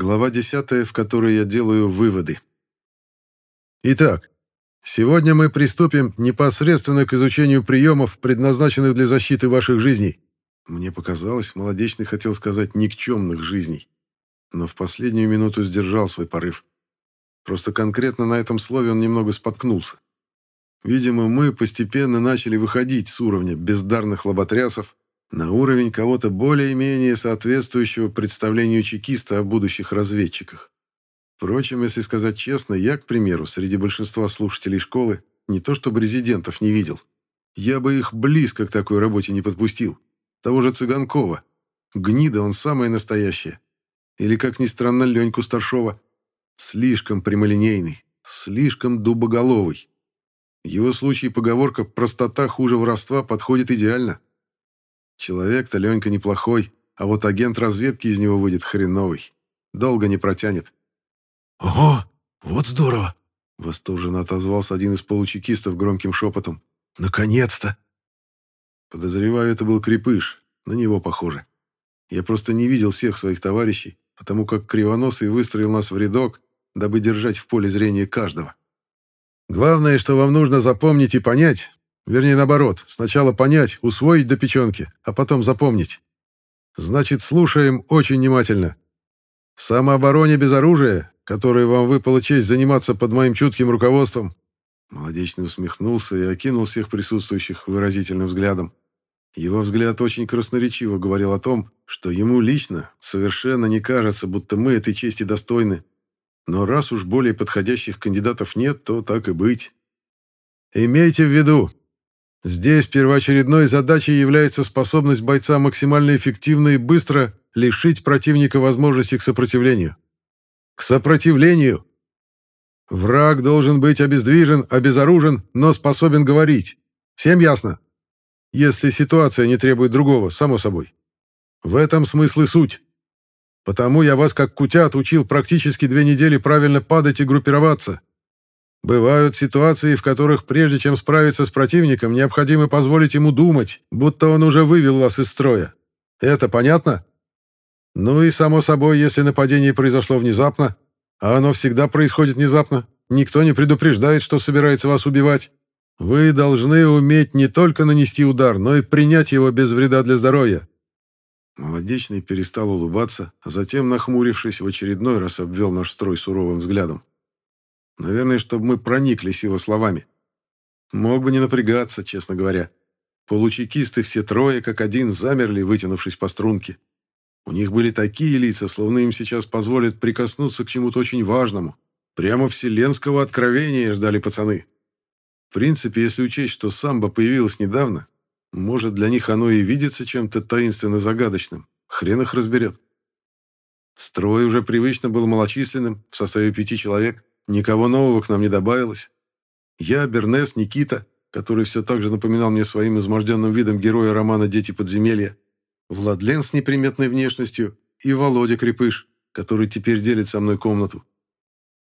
Глава 10, в которой я делаю выводы. Итак, сегодня мы приступим непосредственно к изучению приемов, предназначенных для защиты ваших жизней. Мне показалось, Молодечный хотел сказать «никчемных жизней», но в последнюю минуту сдержал свой порыв. Просто конкретно на этом слове он немного споткнулся. Видимо, мы постепенно начали выходить с уровня бездарных лоботрясов на уровень кого-то более-менее соответствующего представлению чекиста о будущих разведчиках. Впрочем, если сказать честно, я, к примеру, среди большинства слушателей школы не то чтобы резидентов не видел. Я бы их близко к такой работе не подпустил. Того же Цыганкова. Гнида он самое настоящее. Или, как ни странно, Леньку Старшова. Слишком прямолинейный, слишком дубоголовый. В его случае поговорка «простота хуже воровства» подходит идеально. Человек-то Ленька неплохой, а вот агент разведки из него выйдет хреновый. Долго не протянет. «Ого, вот здорово!» — восторженно отозвался один из получекистов громким шепотом. «Наконец-то!» Подозреваю, это был Крепыш. На него похоже. Я просто не видел всех своих товарищей, потому как Кривоносый выстроил нас в рядок, дабы держать в поле зрения каждого. Главное, что вам нужно запомнить и понять, Вернее, наоборот, сначала понять, усвоить до печенки, а потом запомнить. Значит, слушаем очень внимательно. В самообороне без оружия, которой вам выпала честь заниматься под моим чутким руководством, Молодечный усмехнулся и окинул всех присутствующих выразительным взглядом. Его взгляд очень красноречиво говорил о том, что ему лично совершенно не кажется, будто мы этой чести достойны. Но раз уж более подходящих кандидатов нет, то так и быть. Имейте в виду, Здесь первоочередной задачей является способность бойца максимально эффективно и быстро лишить противника возможности к сопротивлению. К сопротивлению! Враг должен быть обездвижен, обезоружен, но способен говорить. Всем ясно? Если ситуация не требует другого, само собой. В этом смысл и суть. Потому я вас, как кутят, учил практически две недели правильно падать и группироваться. Бывают ситуации, в которых прежде чем справиться с противником, необходимо позволить ему думать, будто он уже вывел вас из строя. Это понятно? Ну и само собой, если нападение произошло внезапно, а оно всегда происходит внезапно, никто не предупреждает, что собирается вас убивать, вы должны уметь не только нанести удар, но и принять его без вреда для здоровья. Молодечный перестал улыбаться, а затем, нахмурившись, в очередной раз обвел наш строй суровым взглядом. Наверное, чтобы мы прониклись его словами. Мог бы не напрягаться, честно говоря. Получекисты все трое, как один, замерли, вытянувшись по струнке. У них были такие лица, словно им сейчас позволят прикоснуться к чему-то очень важному. Прямо вселенского откровения ждали пацаны. В принципе, если учесть, что самбо появилось недавно, может, для них оно и видится чем-то таинственно загадочным. Хрен их разберет. Строй уже привычно был малочисленным, в составе пяти человек. Никого нового к нам не добавилось. Я, Бернес, Никита, который все так же напоминал мне своим изможденным видом героя романа «Дети подземелья», Владлен с неприметной внешностью и Володя Крепыш, который теперь делит со мной комнату.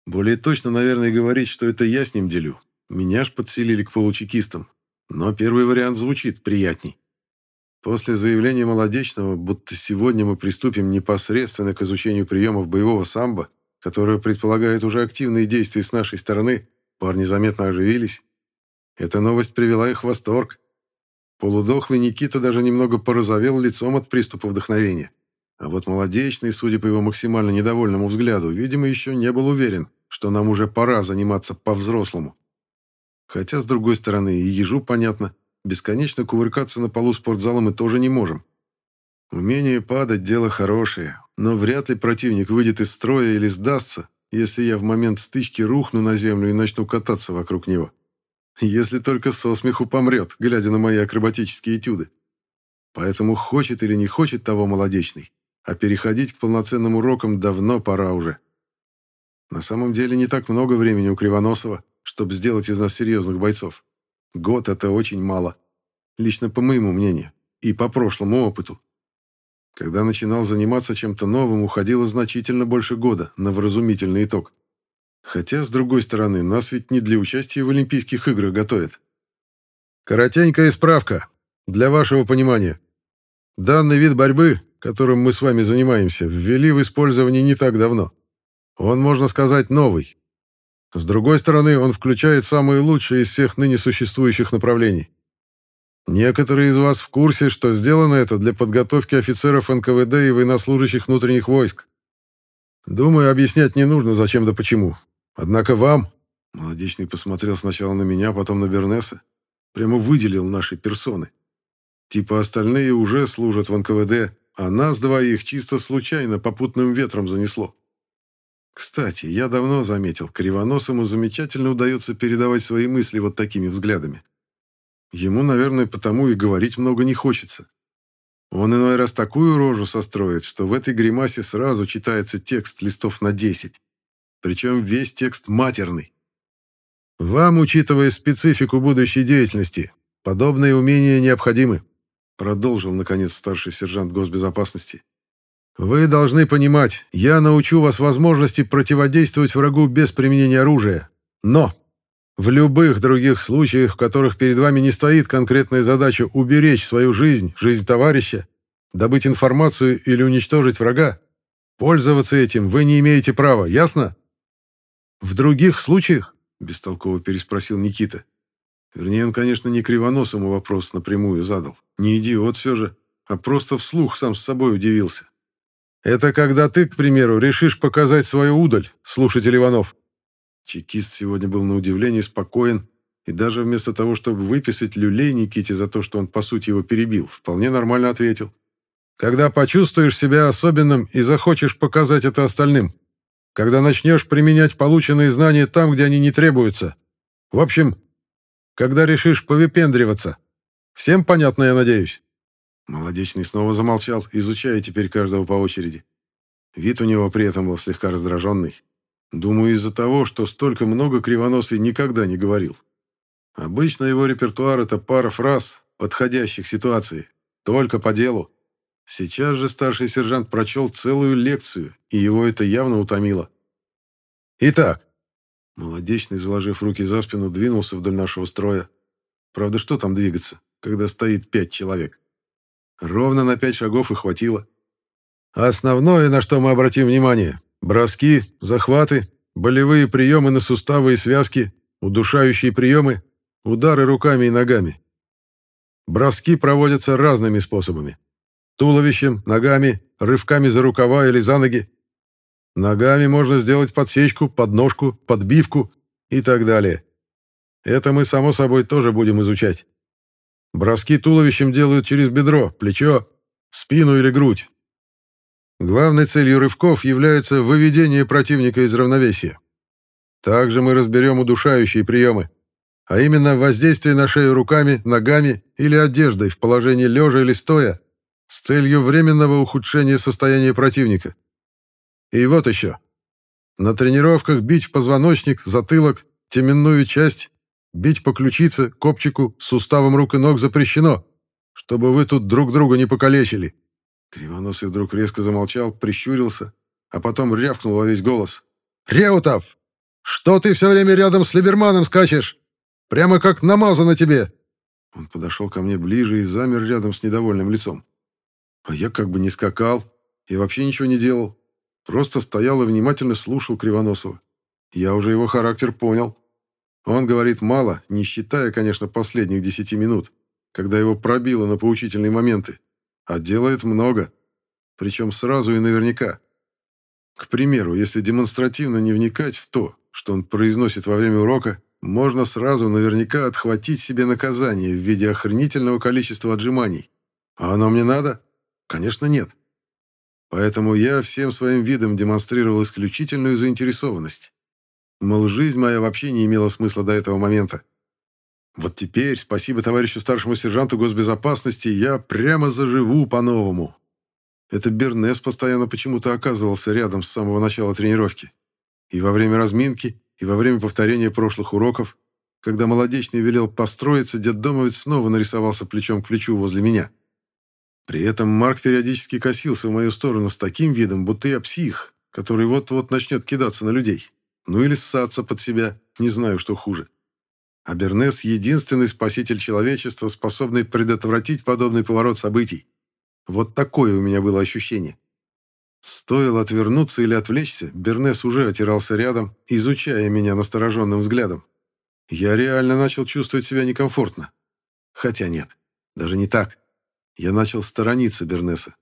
Более точно, наверное, говорить, что это я с ним делю. Меня ж подселили к получекистам. Но первый вариант звучит приятней. После заявления Молодечного, будто сегодня мы приступим непосредственно к изучению приемов боевого самбо, которая предполагает уже активные действия с нашей стороны, парни заметно оживились. Эта новость привела их в восторг. Полудохлый Никита даже немного порозовел лицом от приступа вдохновения. А вот молодечный, судя по его максимально недовольному взгляду, видимо, еще не был уверен, что нам уже пора заниматься по-взрослому. Хотя, с другой стороны, и ежу понятно, бесконечно кувыркаться на полу спортзала мы тоже не можем. Умение падать – дело хорошее, но вряд ли противник выйдет из строя или сдастся, если я в момент стычки рухну на землю и начну кататься вокруг него. Если только со смеху помрет, глядя на мои акробатические этюды. Поэтому хочет или не хочет того молодечный, а переходить к полноценным урокам давно пора уже. На самом деле не так много времени у Кривоносова, чтобы сделать из нас серьезных бойцов. Год — это очень мало. Лично по моему мнению и по прошлому опыту. Когда начинал заниматься чем-то новым, уходило значительно больше года на вразумительный итог. Хотя, с другой стороны, нас ведь не для участия в Олимпийских играх готовят. Коротенькая справка, для вашего понимания. Данный вид борьбы, которым мы с вами занимаемся, ввели в использование не так давно. Он, можно сказать, новый. С другой стороны, он включает самые лучшие из всех ныне существующих направлений. Некоторые из вас в курсе, что сделано это для подготовки офицеров НКВД и военнослужащих внутренних войск. Думаю, объяснять не нужно, зачем да почему. Однако вам, Молодечный посмотрел сначала на меня, потом на Бернеса, прямо выделил наши персоны. Типа остальные уже служат в НКВД, а нас двоих чисто случайно попутным ветром занесло. Кстати, я давно заметил, Кривоносому замечательно удается передавать свои мысли вот такими взглядами. Ему, наверное, потому и говорить много не хочется. Он иной раз такую рожу состроит, что в этой гримасе сразу читается текст листов на 10. Причем весь текст матерный. Вам, учитывая специфику будущей деятельности, подобные умения необходимы, продолжил, наконец, старший сержант госбезопасности. Вы должны понимать, я научу вас возможности противодействовать врагу без применения оружия. Но в любых других случаях, в которых перед вами не стоит конкретная задача уберечь свою жизнь, жизнь товарища, добыть информацию или уничтожить врага, пользоваться этим вы не имеете права, ясно? В других случаях, бестолково переспросил Никита. Вернее, он, конечно, не кривоносому вопрос напрямую задал. Не идиот все же, а просто вслух сам с собой удивился. Это когда ты, к примеру, решишь показать свою удаль, слушатель Иванов. Чекист сегодня был на удивление спокоен и даже вместо того, чтобы выписать люлей Никите за то, что он, по сути, его перебил, вполне нормально ответил. «Когда почувствуешь себя особенным и захочешь показать это остальным. Когда начнешь применять полученные знания там, где они не требуются. В общем, когда решишь повыпендриваться. Всем понятно, я надеюсь?» Молодечный снова замолчал, изучая теперь каждого по очереди. Вид у него при этом был слегка раздраженный. Думаю, из-за того, что столько много кривоносый никогда не говорил. Обычно его репертуар — это пара фраз, подходящих ситуации, только по делу. Сейчас же старший сержант прочел целую лекцию, и его это явно утомило. Итак, молодечный, заложив руки за спину, двинулся вдоль нашего строя. Правда, что там двигаться, когда стоит пять человек? Ровно на пять шагов и хватило. Основное, на что мы обратим внимание, Броски, захваты, болевые приемы на суставы и связки, удушающие приемы, удары руками и ногами. Броски проводятся разными способами. Туловищем, ногами, рывками за рукава или за ноги. Ногами можно сделать подсечку, подножку, подбивку и так далее. Это мы, само собой, тоже будем изучать. Броски туловищем делают через бедро, плечо, спину или грудь. Главной целью рывков является выведение противника из равновесия. Также мы разберем удушающие приемы, а именно воздействие на шею руками, ногами или одеждой в положении лежа или стоя с целью временного ухудшения состояния противника. И вот еще. На тренировках бить в позвоночник, затылок, теменную часть, бить по ключице, копчику, суставам рук и ног запрещено, чтобы вы тут друг друга не покалечили. Кривоносый вдруг резко замолчал, прищурился, а потом рявкнул во весь голос. «Реутов! Что ты все время рядом с Либерманом скачешь? Прямо как намазано тебе!» Он подошел ко мне ближе и замер рядом с недовольным лицом. А я как бы не скакал и вообще ничего не делал. Просто стоял и внимательно слушал Кривоносова. Я уже его характер понял. Он говорит мало, не считая, конечно, последних десяти минут, когда его пробило на поучительные моменты. А делает много. Причем сразу и наверняка. К примеру, если демонстративно не вникать в то, что он произносит во время урока, можно сразу наверняка отхватить себе наказание в виде охренительного количества отжиманий. А оно мне надо? Конечно, нет. Поэтому я всем своим видом демонстрировал исключительную заинтересованность. Мол, жизнь моя вообще не имела смысла до этого момента. Вот теперь, спасибо товарищу старшему сержанту госбезопасности, я прямо заживу по-новому. Это Бернес постоянно почему-то оказывался рядом с самого начала тренировки. И во время разминки, и во время повторения прошлых уроков, когда молодечный велел построиться, детдомовец снова нарисовался плечом к плечу возле меня. При этом Марк периодически косился в мою сторону с таким видом, будто я псих, который вот-вот начнет кидаться на людей. Ну или ссаться под себя, не знаю, что хуже. А Бернес — единственный спаситель человечества, способный предотвратить подобный поворот событий. Вот такое у меня было ощущение. Стоило отвернуться или отвлечься, Бернес уже отирался рядом, изучая меня настороженным взглядом. Я реально начал чувствовать себя некомфортно. Хотя нет, даже не так. Я начал сторониться Бернеса.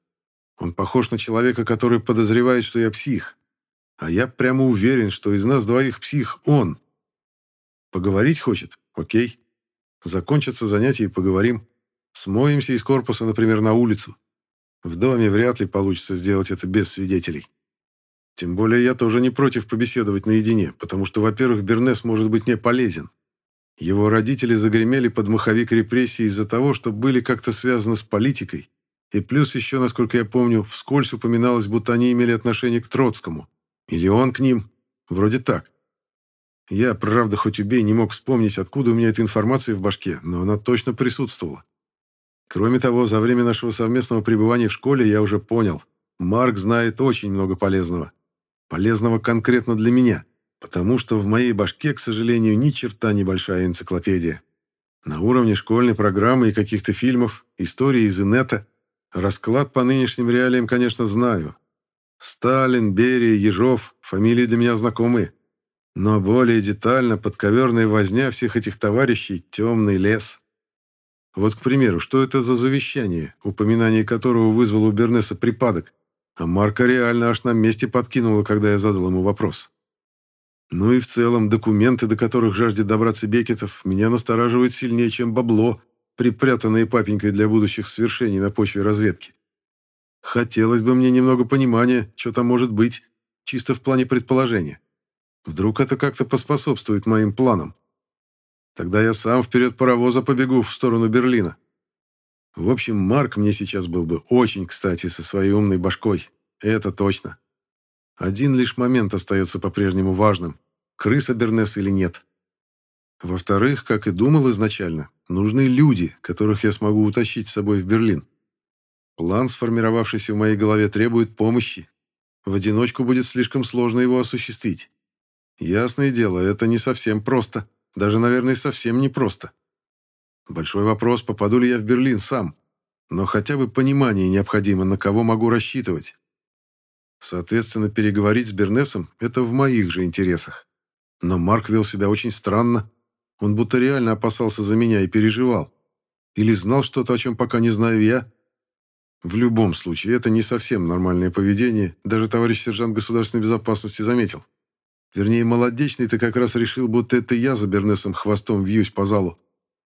Он похож на человека, который подозревает, что я псих. А я прямо уверен, что из нас двоих псих он. Поговорить хочет? Окей. Закончатся занятия и поговорим. Смоемся из корпуса, например, на улицу. В доме вряд ли получится сделать это без свидетелей. Тем более я тоже не против побеседовать наедине, потому что, во-первых, Бернес может быть мне полезен. Его родители загремели под маховик репрессий из-за того, что были как-то связаны с политикой. И плюс еще, насколько я помню, вскользь упоминалось, будто они имели отношение к Троцкому. Или он к ним. Вроде так. Я, правда, хоть убей, не мог вспомнить, откуда у меня эта информация в башке, но она точно присутствовала. Кроме того, за время нашего совместного пребывания в школе я уже понял, Марк знает очень много полезного. Полезного конкретно для меня, потому что в моей башке, к сожалению, ни черта небольшая энциклопедия. На уровне школьной программы и каких-то фильмов, истории из инета. Расклад по нынешним реалиям, конечно, знаю. Сталин, Берия, Ежов – фамилии для меня знакомые. Но более детально подковерная возня всех этих товарищей – темный лес. Вот, к примеру, что это за завещание, упоминание которого вызвало у Бернеса припадок, а Марка реально аж на месте подкинуло, когда я задал ему вопрос. Ну и в целом, документы, до которых жаждет добраться Бекетов, меня настораживают сильнее, чем бабло, припрятанное папенькой для будущих свершений на почве разведки. Хотелось бы мне немного понимания, что там может быть, чисто в плане предположения. Вдруг это как-то поспособствует моим планам. Тогда я сам вперед паровоза побегу в сторону Берлина. В общем, Марк мне сейчас был бы очень кстати со своей умной башкой. Это точно. Один лишь момент остается по-прежнему важным. Крыса Бернес или нет. Во-вторых, как и думал изначально, нужны люди, которых я смогу утащить с собой в Берлин. План, сформировавшийся в моей голове, требует помощи. В одиночку будет слишком сложно его осуществить. Ясное дело, это не совсем просто. Даже, наверное, совсем не просто. Большой вопрос, попаду ли я в Берлин сам. Но хотя бы понимание необходимо, на кого могу рассчитывать. Соответственно, переговорить с Бернесом – это в моих же интересах. Но Марк вел себя очень странно. Он будто реально опасался за меня и переживал. Или знал что-то, о чем пока не знаю я. В любом случае, это не совсем нормальное поведение, даже товарищ сержант государственной безопасности заметил. Вернее, молодечный-то как раз решил, будто это я за Бернесом хвостом вьюсь по залу.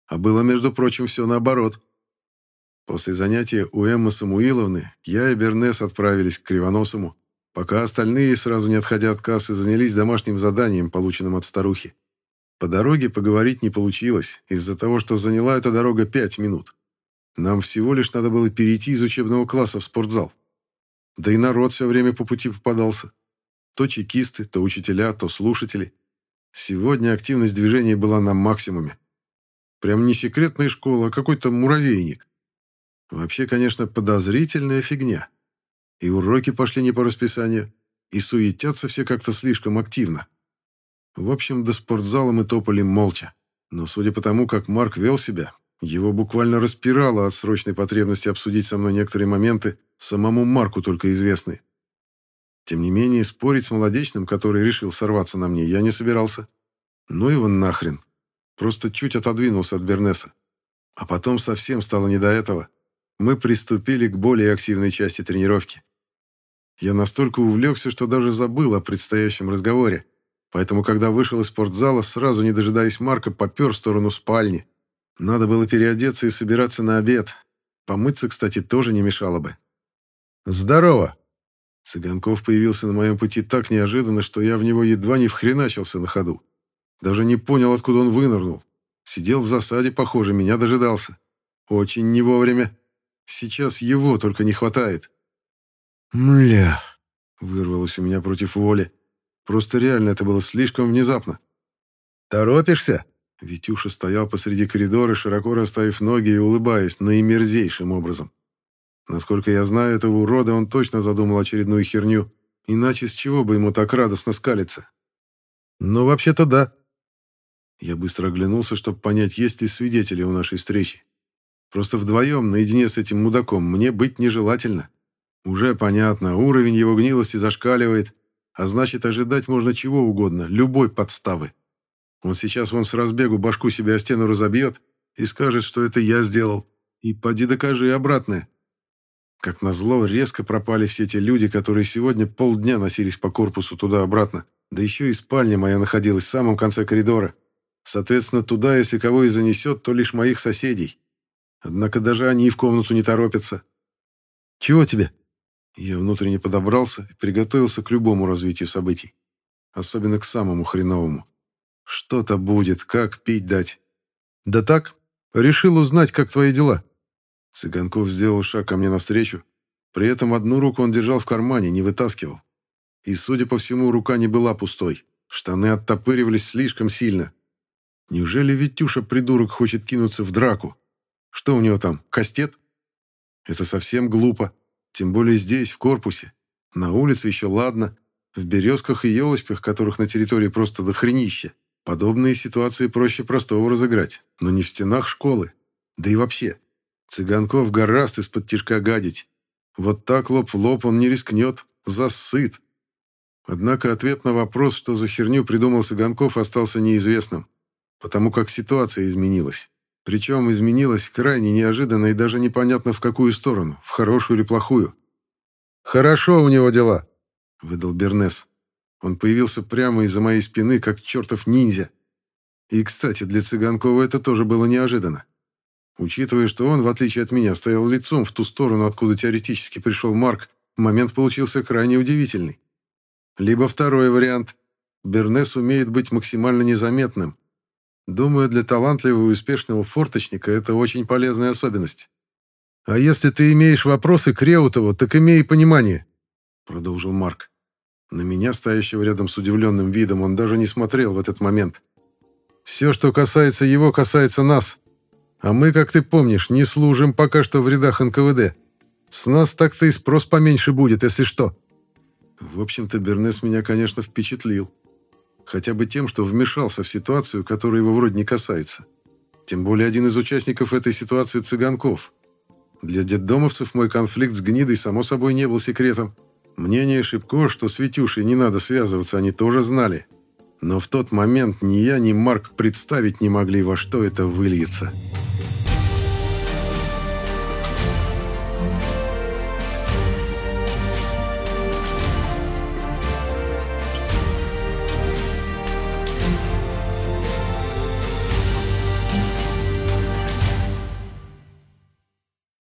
А было, между прочим, все наоборот. После занятия у Эммы Самуиловны я и Бернес отправились к Кривоносому, пока остальные, сразу не отходя от кассы, занялись домашним заданием, полученным от старухи. По дороге поговорить не получилось, из-за того, что заняла эта дорога пять минут. Нам всего лишь надо было перейти из учебного класса в спортзал. Да и народ все время по пути попадался. То чекисты, то учителя, то слушатели. Сегодня активность движения была на максимуме. Прям не секретная школа, а какой-то муравейник. Вообще, конечно, подозрительная фигня. И уроки пошли не по расписанию, и суетятся все как-то слишком активно. В общем, до спортзала мы топали молча. Но судя по тому, как Марк вел себя, его буквально распирало от срочной потребности обсудить со мной некоторые моменты, самому Марку только известные. Тем не менее, спорить с молодечным, который решил сорваться на мне, я не собирался. Ну его нахрен. Просто чуть отодвинулся от Бернеса. А потом совсем стало не до этого. Мы приступили к более активной части тренировки. Я настолько увлекся, что даже забыл о предстоящем разговоре. Поэтому, когда вышел из спортзала, сразу не дожидаясь Марка, попер в сторону спальни. Надо было переодеться и собираться на обед. Помыться, кстати, тоже не мешало бы. «Здорово!» Цыганков появился на моем пути так неожиданно, что я в него едва не вхреначился на ходу. Даже не понял, откуда он вынырнул. Сидел в засаде, похоже, меня дожидался. Очень не вовремя. Сейчас его только не хватает. «Мля!» — вырвалось у меня против воли. Просто реально это было слишком внезапно. «Торопишься?» Витюша стоял посреди коридора, широко расставив ноги и улыбаясь наимерзейшим образом. Насколько я знаю этого урода, он точно задумал очередную херню. Иначе с чего бы ему так радостно скалиться? Ну, вообще-то да. Я быстро оглянулся, чтобы понять, есть ли свидетели у нашей встречи. Просто вдвоем, наедине с этим мудаком, мне быть нежелательно. Уже понятно, уровень его гнилости зашкаливает, а значит, ожидать можно чего угодно, любой подставы. Он сейчас вон с разбегу башку себе о стену разобьет и скажет, что это я сделал. И поди докажи обратное. Как назло, резко пропали все те люди, которые сегодня полдня носились по корпусу туда-обратно. Да еще и спальня моя находилась в самом конце коридора. Соответственно, туда, если кого и занесет, то лишь моих соседей. Однако даже они в комнату не торопятся. «Чего тебе?» Я внутренне подобрался и приготовился к любому развитию событий. Особенно к самому хреновому. Что-то будет, как пить дать. «Да так, решил узнать, как твои дела». Цыганков сделал шаг ко мне навстречу. При этом одну руку он держал в кармане, не вытаскивал. И, судя по всему, рука не была пустой. Штаны оттопыривались слишком сильно. Неужели Витюша, придурок, хочет кинуться в драку? Что у него там, кастет? Это совсем глупо. Тем более здесь, в корпусе. На улице еще ладно. В березках и елочках, которых на территории просто дохренище. Подобные ситуации проще простого разыграть. Но не в стенах школы. Да и вообще. Цыганков гораст из-под тишка гадить. Вот так лоб в лоб он не рискнет, засыт. Однако ответ на вопрос, что за херню придумал Цыганков, остался неизвестным, потому как ситуация изменилась. Причем изменилась крайне неожиданно и даже непонятно в какую сторону, в хорошую или плохую. «Хорошо у него дела», — выдал Бернес. Он появился прямо из-за моей спины, как чертов ниндзя. И, кстати, для Цыганкова это тоже было неожиданно. Учитывая, что он, в отличие от меня, стоял лицом в ту сторону, откуда теоретически пришел Марк, момент получился крайне удивительный. Либо второй вариант. Бернес умеет быть максимально незаметным. Думаю, для талантливого и успешного форточника это очень полезная особенность. «А если ты имеешь вопросы к Реутову, так имей понимание», — продолжил Марк. На меня, стоящего рядом с удивленным видом, он даже не смотрел в этот момент. «Все, что касается его, касается нас. А мы, как ты помнишь, не служим пока что в рядах НКВД. С нас так-то и спрос поменьше будет, если что». В общем-то, Бернес меня, конечно, впечатлил. Хотя бы тем, что вмешался в ситуацию, которая его вроде не касается. Тем более один из участников этой ситуации – Цыганков. Для детдомовцев мой конфликт с гнидой, само собой, не был секретом. Мнение Шипко, что с Витюшей не надо связываться, они тоже знали. Но в тот момент ни я, ни Марк представить не могли, во что это выльется.